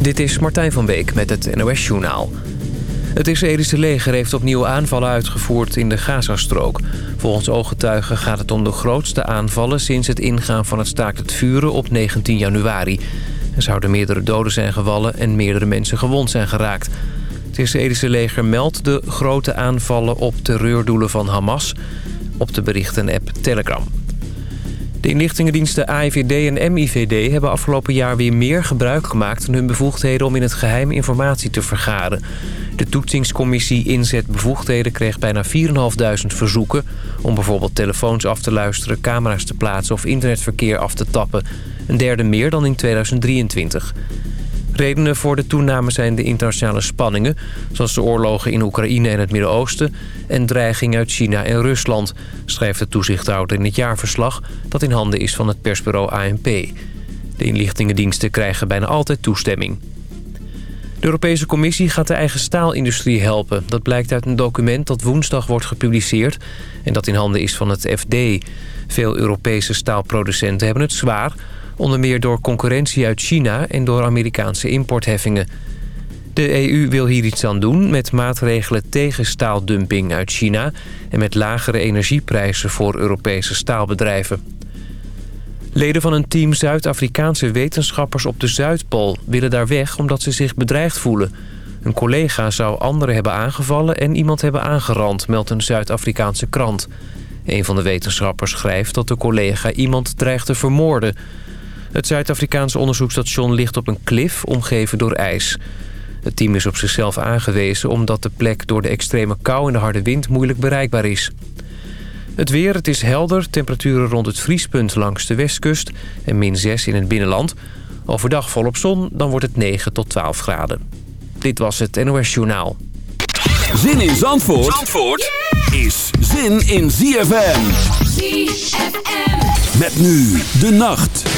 Dit is Martijn van Beek met het NOS-journaal. Het Israëlische leger heeft opnieuw aanvallen uitgevoerd in de Gazastrook. Volgens ooggetuigen gaat het om de grootste aanvallen... sinds het ingaan van het staakt het vuren op 19 januari. Er zouden meerdere doden zijn gevallen en meerdere mensen gewond zijn geraakt. Het Israëlische leger meldt de grote aanvallen op terreurdoelen van Hamas... op de berichten-app Telegram. De inlichtingendiensten AIVD en MIVD hebben afgelopen jaar weer meer gebruik gemaakt van hun bevoegdheden om in het geheim informatie te vergaren. De toetsingscommissie Inzet Bevoegdheden kreeg bijna 4.500 verzoeken om bijvoorbeeld telefoons af te luisteren, camera's te plaatsen of internetverkeer af te tappen. Een derde meer dan in 2023. Redenen voor de toename zijn de internationale spanningen... zoals de oorlogen in Oekraïne en het Midden-Oosten... en dreiging uit China en Rusland, schrijft de toezichthouder in het jaarverslag... dat in handen is van het persbureau ANP. De inlichtingendiensten krijgen bijna altijd toestemming. De Europese Commissie gaat de eigen staalindustrie helpen. Dat blijkt uit een document dat woensdag wordt gepubliceerd... en dat in handen is van het FD. Veel Europese staalproducenten hebben het zwaar... Onder meer door concurrentie uit China en door Amerikaanse importheffingen. De EU wil hier iets aan doen met maatregelen tegen staaldumping uit China... en met lagere energieprijzen voor Europese staalbedrijven. Leden van een team Zuid-Afrikaanse wetenschappers op de Zuidpool... willen daar weg omdat ze zich bedreigd voelen. Een collega zou anderen hebben aangevallen en iemand hebben aangerand... meldt een Zuid-Afrikaanse krant. Een van de wetenschappers schrijft dat de collega iemand dreigt te vermoorden... Het Zuid-Afrikaanse onderzoekstation ligt op een klif omgeven door ijs. Het team is op zichzelf aangewezen omdat de plek door de extreme kou en de harde wind moeilijk bereikbaar is. Het weer, het is helder, temperaturen rond het vriespunt langs de westkust en min 6 in het binnenland. Overdag volop zon, dan wordt het 9 tot 12 graden. Dit was het NOS Journaal. Zin in Zandvoort, Zandvoort is zin in ZFM. ZFM. Met nu de nacht.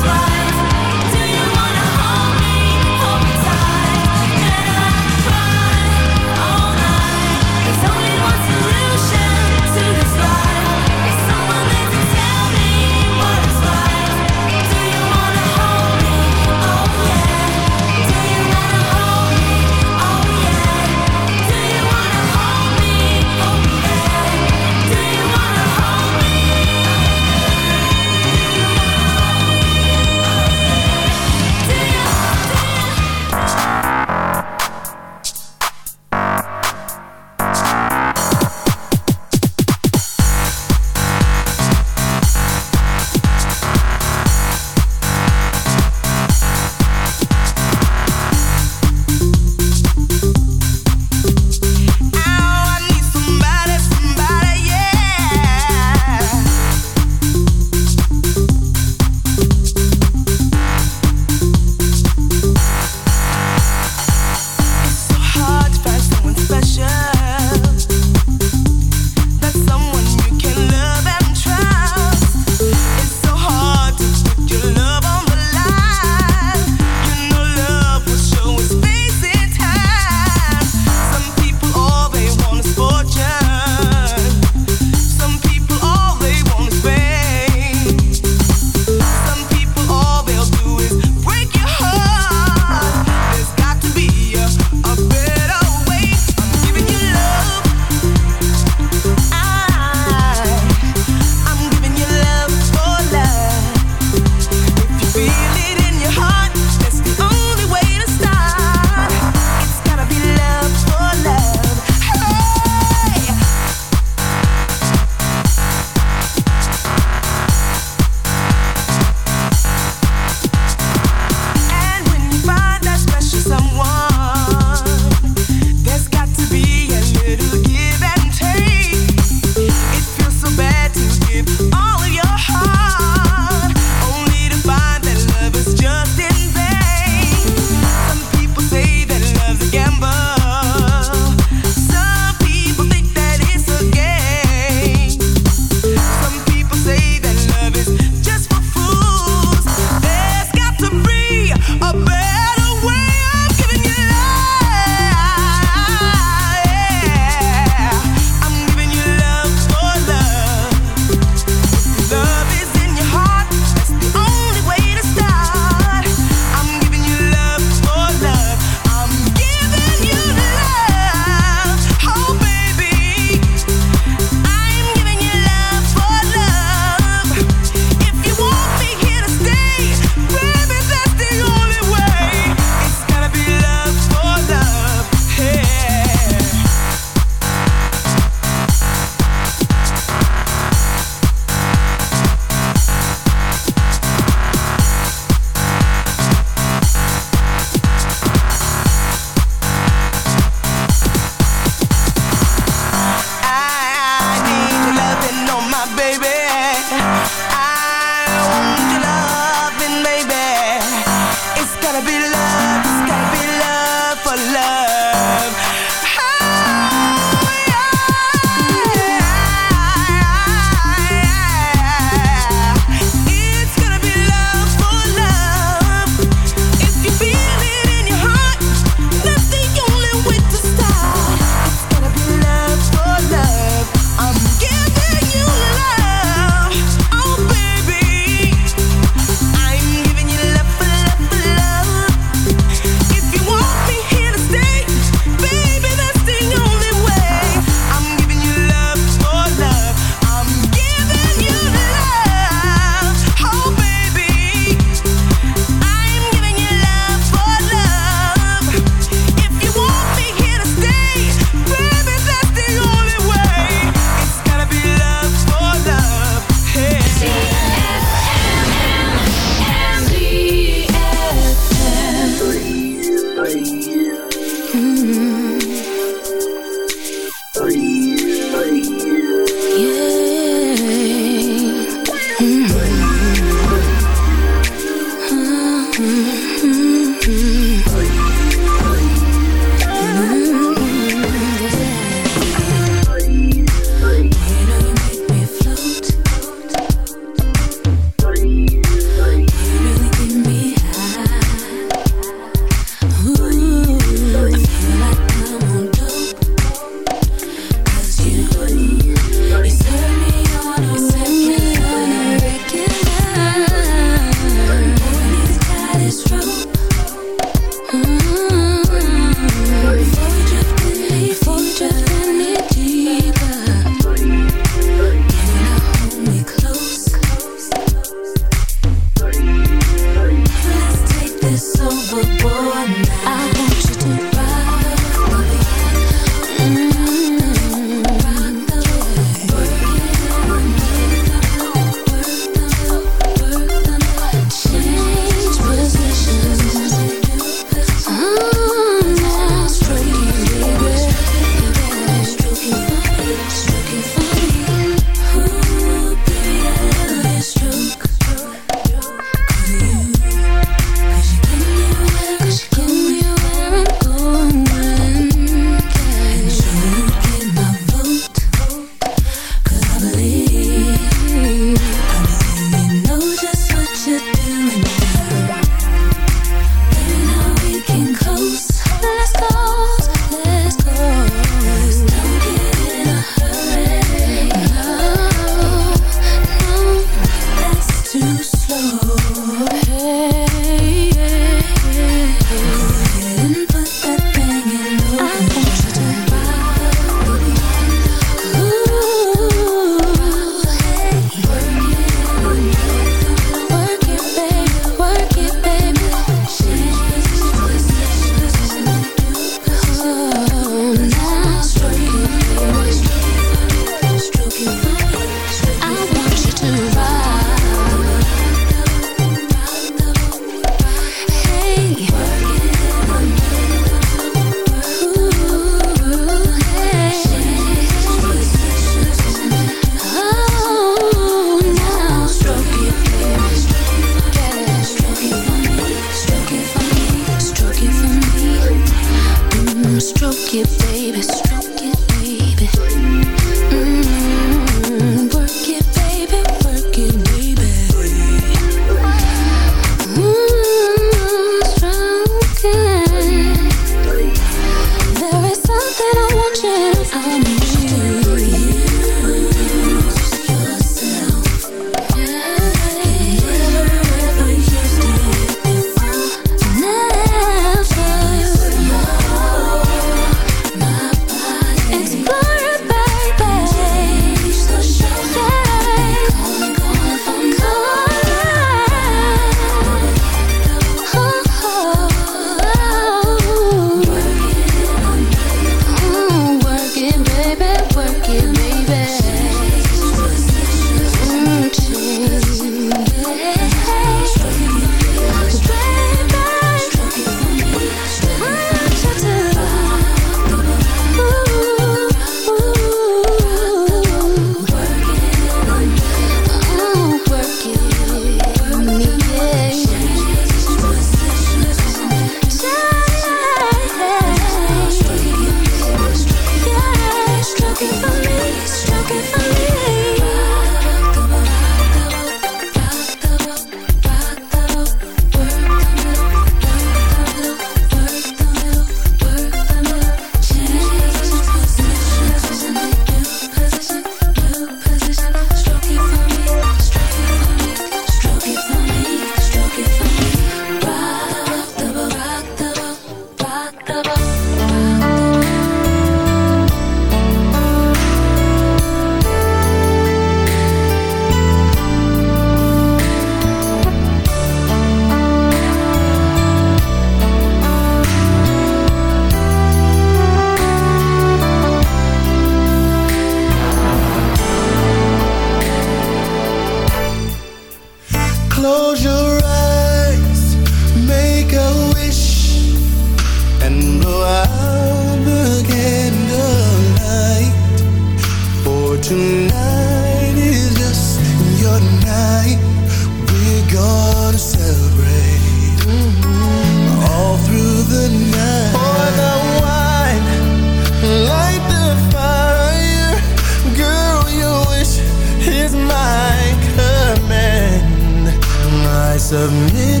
submit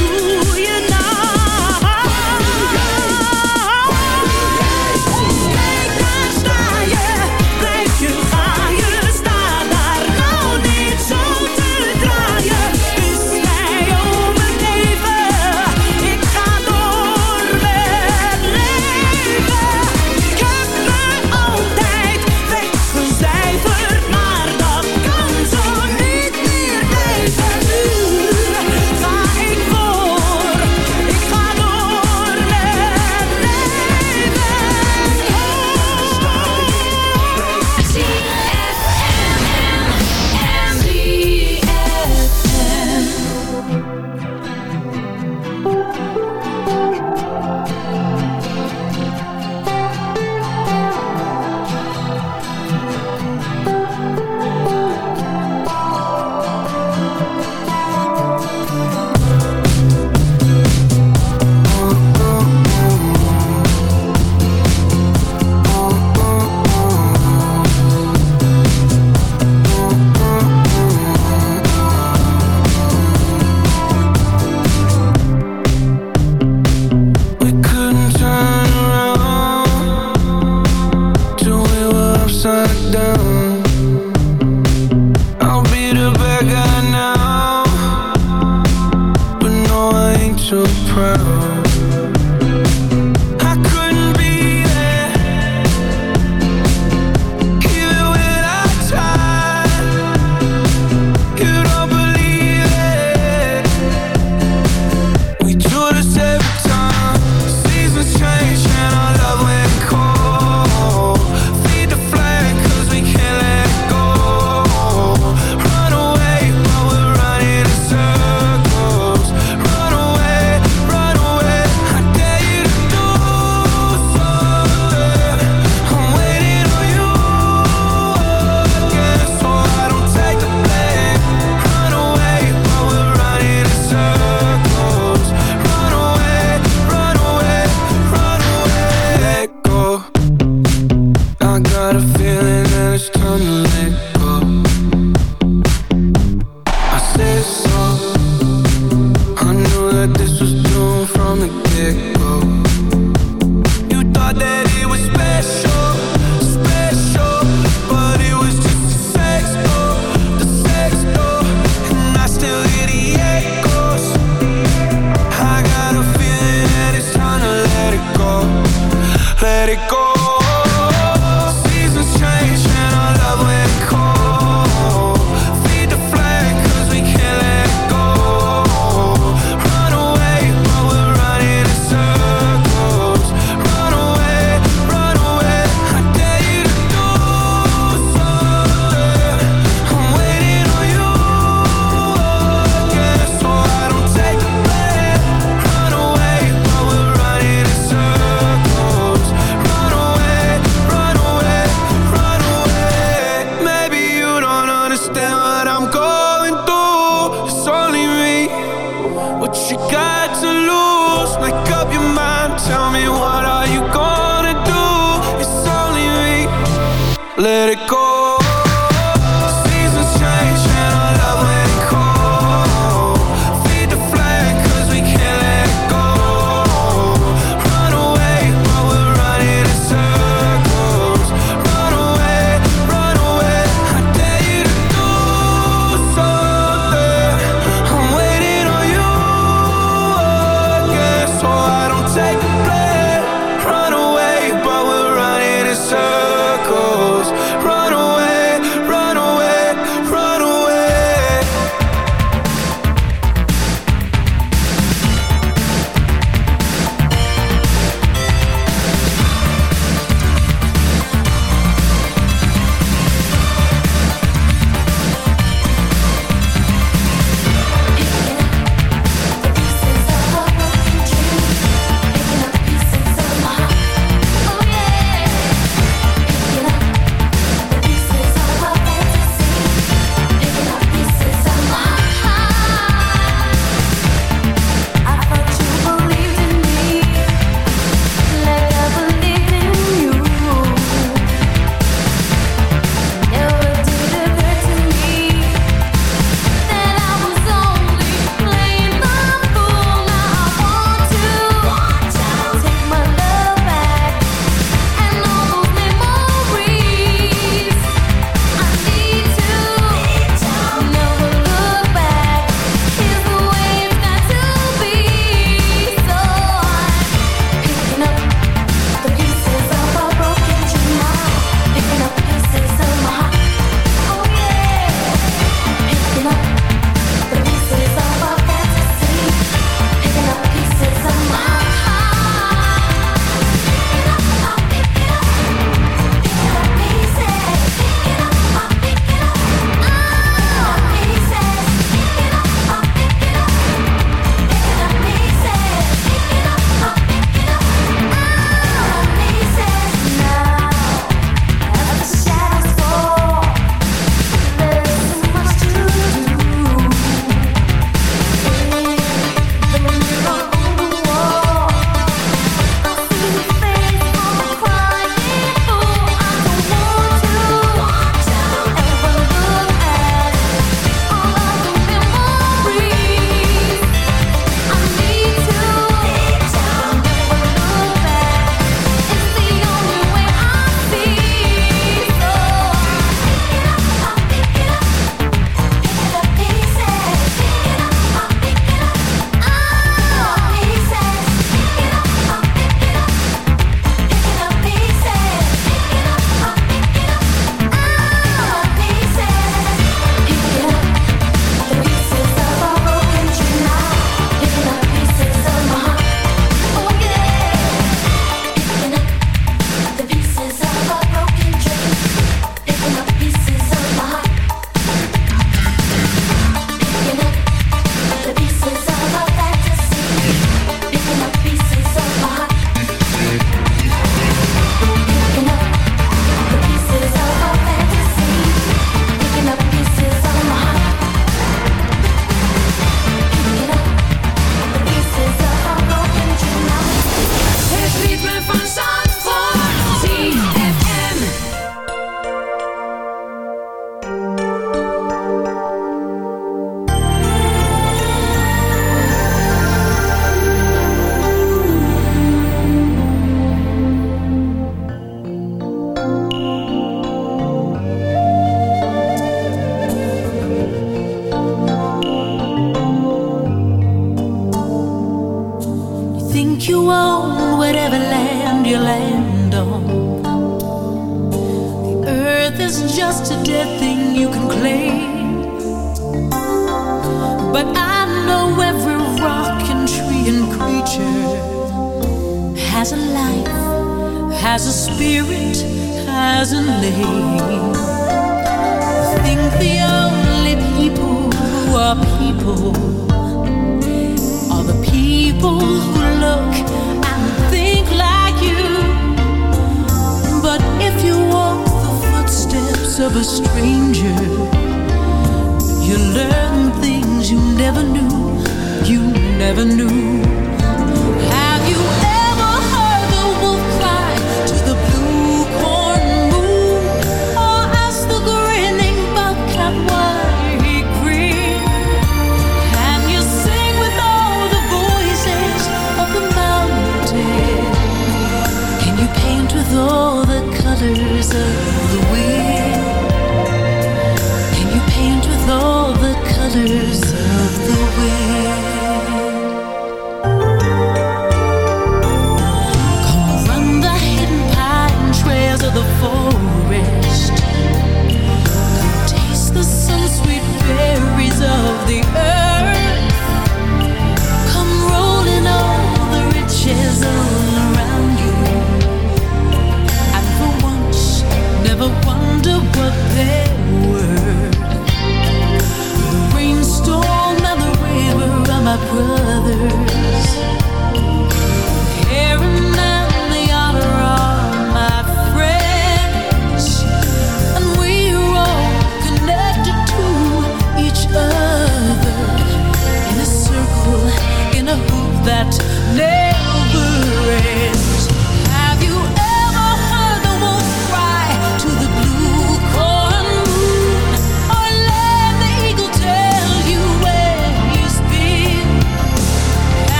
Jij,